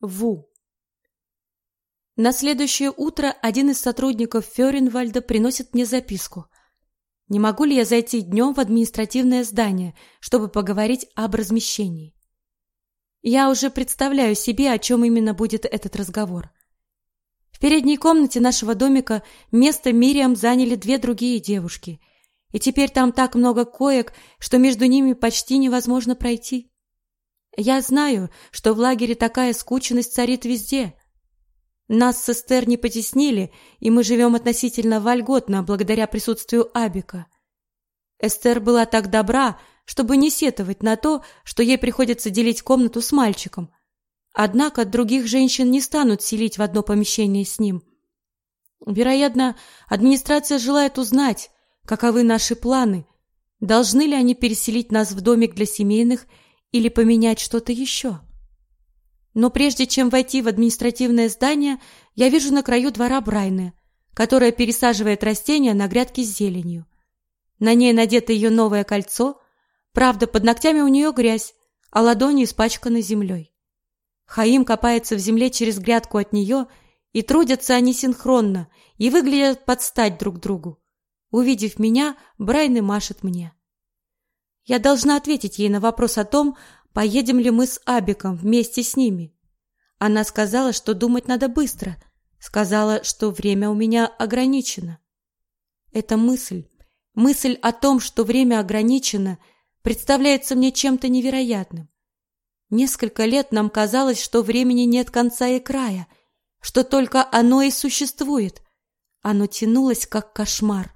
Ву. На следующее утро один из сотрудников Фёренвальда приносит мне записку. Не могу ли я зайти днем в административное здание, чтобы поговорить об размещении? Я уже представляю себе, о чем именно будет этот разговор. В передней комнате нашего домика место Мириам заняли две другие девушки, и теперь там так много коек, что между ними почти невозможно пройти. Я знаю, что в лагере такая скученность царит везде. Нас с Эстер не потеснили, и мы живем относительно вольготно благодаря присутствию Абика. Эстер была так добра, чтобы не сетовать на то, что ей приходится делить комнату с мальчиком. Однако других женщин не станут селить в одно помещение с ним. Вероятно, администрация желает узнать, каковы наши планы, должны ли они переселить нас в домик для семейных или поменять что-то еще. Но прежде чем войти в административное здание, я вижу на краю двора Брайны, которая пересаживает растения на грядки с зеленью. На ней надето ее новое кольцо, правда, под ногтями у нее грязь, а ладони испачканы землей. Хаим копается в земле через грядку от нее, и трудятся они синхронно и выглядят под стать друг другу. Увидев меня, Брайны машет мне. Я должна ответить ей на вопрос о том, поедем ли мы с Абиком вместе с ними. Она сказала, что думать надо быстро, сказала, что время у меня ограничено. Эта мысль, мысль о том, что время ограничено, представляется мне чем-то невероятным. Несколько лет нам казалось, что времени нет конца и края, что только оно и существует. Оно тянулось как кошмар.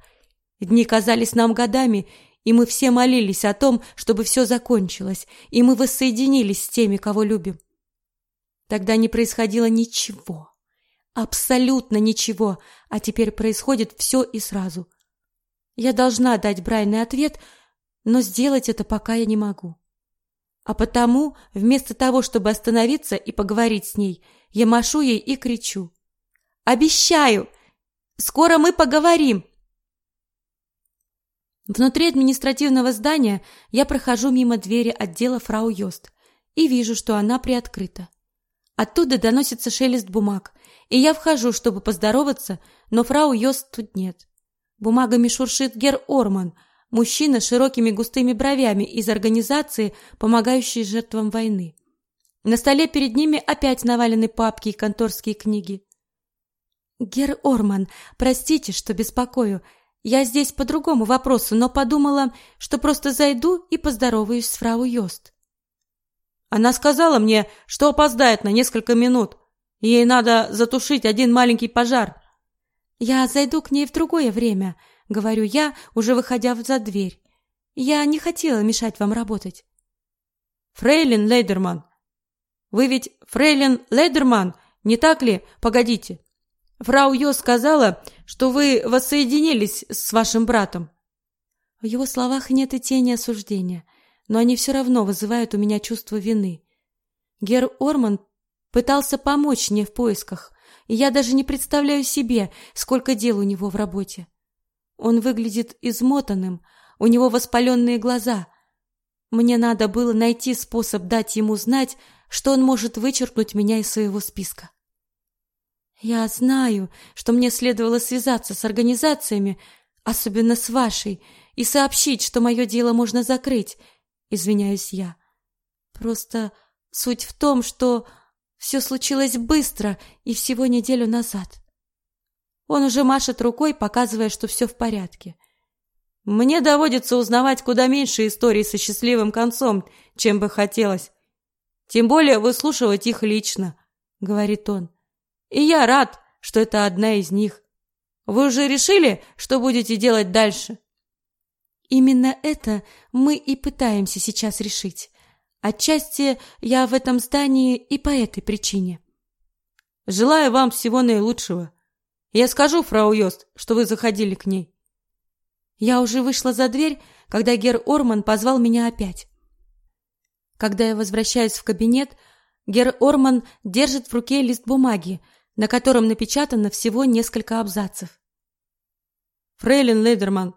Дни казались нам годами, и мы все молились о том, чтобы все закончилось, и мы воссоединились с теми, кого любим. Тогда не происходило ничего, абсолютно ничего, а теперь происходит все и сразу. Я должна дать Брайне ответ, но сделать это пока я не могу. А потому, вместо того, чтобы остановиться и поговорить с ней, я машу ей и кричу. «Обещаю! Скоро мы поговорим!» Внутри административного здания я прохожу мимо двери отдела фрау Йост и вижу, что она приоткрыта. Оттуда доносится шелест бумаг, и я вхожу, чтобы поздороваться, но фрау Йост тут нет. Бумагами шуршит Гер Орман, мужчина с широкими густыми бровями из организации, помогающей жертвам войны. На столе перед ними опять навалены папки и конторские книги. Гер Орман, простите, что беспокою, я здесь по другому вопросу, но подумала, что просто зайду и поздороваюсь с фрау Йост. Она сказала мне, что опоздает на несколько минут. Ей надо затушить один маленький пожар. Я зайду к ней в другое время, говорю я, уже выходя за дверь. Я не хотела мешать вам работать. Фрейлин Лейдерман. Вы ведь Фрейлин Лейдерман, не так ли? Погодите. Фрау Йо сказала, что вы воссоединились с вашим братом. В его словах нет и тени осуждения, но они все равно вызывают у меня чувство вины. Гер Орман пытался помочь мне в поисках, и я даже не представляю себе, сколько дел у него в работе. Он выглядит измотанным, у него воспаленные глаза. Мне надо было найти способ дать ему знать, что он может вычеркнуть меня из своего списка. Я знаю, что мне следовало связаться с организациями, особенно с вашей, и сообщить, что мое дело можно закрыть, извиняюсь я. Просто суть в том, что все случилось быстро и всего неделю назад. Он уже машет рукой, показывая, что все в порядке. Мне доводится узнавать куда меньше историй со счастливым концом, чем бы хотелось. Тем более выслушивать их лично, говорит он. И я рад, что это одна из них. Вы уже решили, что будете делать дальше? Именно это мы и пытаемся сейчас решить. Отчасти я в этом здании и по этой причине. Желаю вам всего наилучшего. Я скажу фрау Йост, что вы заходили к ней. Я уже вышла за дверь, когда Гер Орман позвал меня опять. Когда я возвращаюсь в кабинет, Гер Орман держит в руке лист бумаги, на котором напечатано всего несколько абзацев. Фрейлин Лейдерман,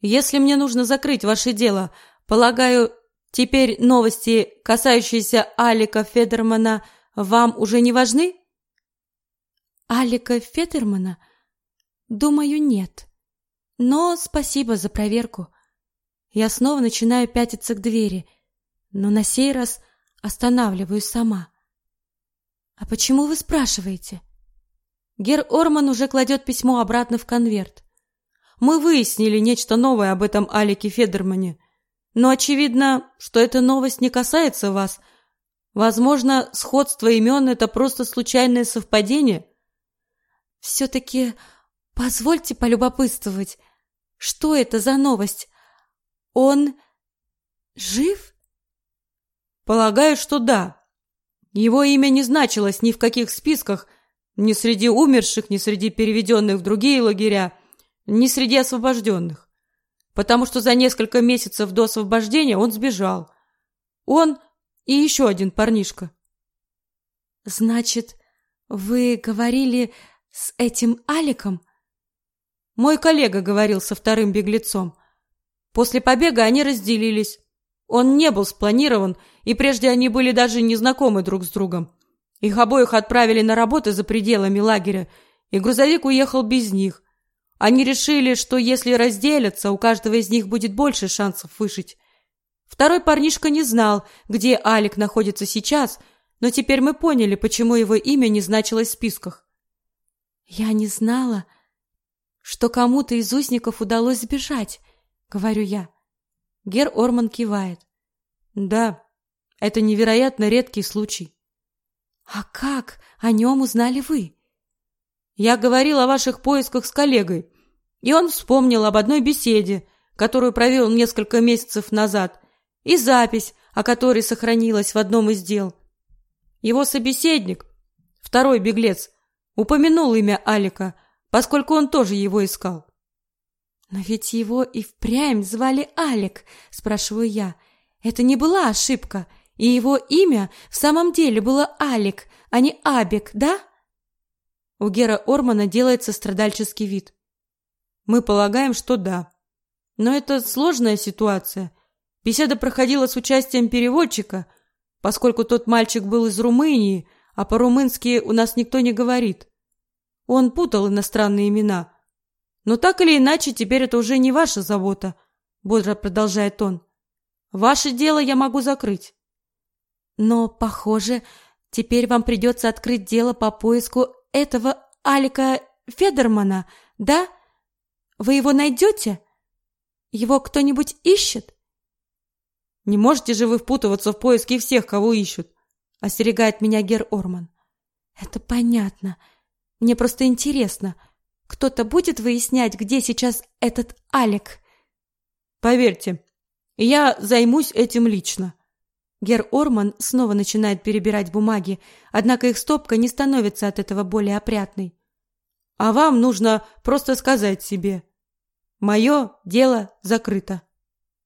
если мне нужно закрыть ваше дело, полагаю, теперь новости, касающиеся Алика Федермана, вам уже не важны? Алика Феттермана? Думаю, нет. Но спасибо за проверку. Я снова начинаю пятиться к двери, но на сей раз останавливаюсь сама. А почему вы спрашиваете? Гер Орман уже кладет письмо обратно в конверт. Мы выяснили нечто новое об этом Алике Федермане. Но очевидно, что эта новость не касается вас. Возможно, сходство имен — это просто случайное совпадение. Все-таки позвольте полюбопытствовать. Что это за новость? Он жив? Полагаю, что да. Его имя не значилось ни в каких списках, ни среди умерших, ни среди переведенных в другие лагеря, ни среди освобожденных. Потому что за несколько месяцев до освобождения он сбежал. Он и еще один парнишка. Значит, вы говорили с этим Аликом? Мой коллега говорил со вторым беглецом. После побега они разделились. Он не был спланирован, и прежде они были даже не знакомы друг с другом. Их обоих отправили на работы за пределами лагеря, и грузовик уехал без них. Они решили, что если разделятся, у каждого из них будет больше шансов выжить. Второй парнишка не знал, где Алик находится сейчас, но теперь мы поняли, почему его имя не значилось в списках. «Я не знала, что кому-то из узников удалось сбежать», — говорю я. Гер Орман кивает. «Да, это невероятно редкий случай. А как о нем узнали вы? Я говорил о ваших поисках с коллегой, и он вспомнил об одной беседе, которую провел несколько месяцев назад, и запись, о которой сохранилась в одном из дел. Его собеседник, второй беглец, упомянул имя Алика, поскольку он тоже его искал. «Но ведь его и впрямь звали Алик», — спрашиваю я. «Это не была ошибка. И его имя в самом деле было Алик, а не Абек, да? У Гера Ормана делается страдальческий вид. Мы полагаем, что да. Но это сложная ситуация. Беседа проходила с участием переводчика, поскольку тот мальчик был из Румынии, а по-румынски у нас никто не говорит. Он путал иностранные имена. Но так или иначе, теперь это уже не ваша забота, бодро продолжает он. Ваше дело я могу закрыть. Но, похоже, теперь вам придется открыть дело по поиску этого Алика Федермана, да? Вы его найдете? Его кто-нибудь ищет? Не можете же вы впутываться в поиски всех, кого ищут, остерегает меня Гер Орман. Это понятно. Мне просто интересно, кто-то будет выяснять, где сейчас этот Алик? Поверьте, я займусь этим лично. Гер Орман снова начинает перебирать бумаги, однако их стопка не становится от этого более опрятной. А вам нужно просто сказать себе: «Мое дело закрыто».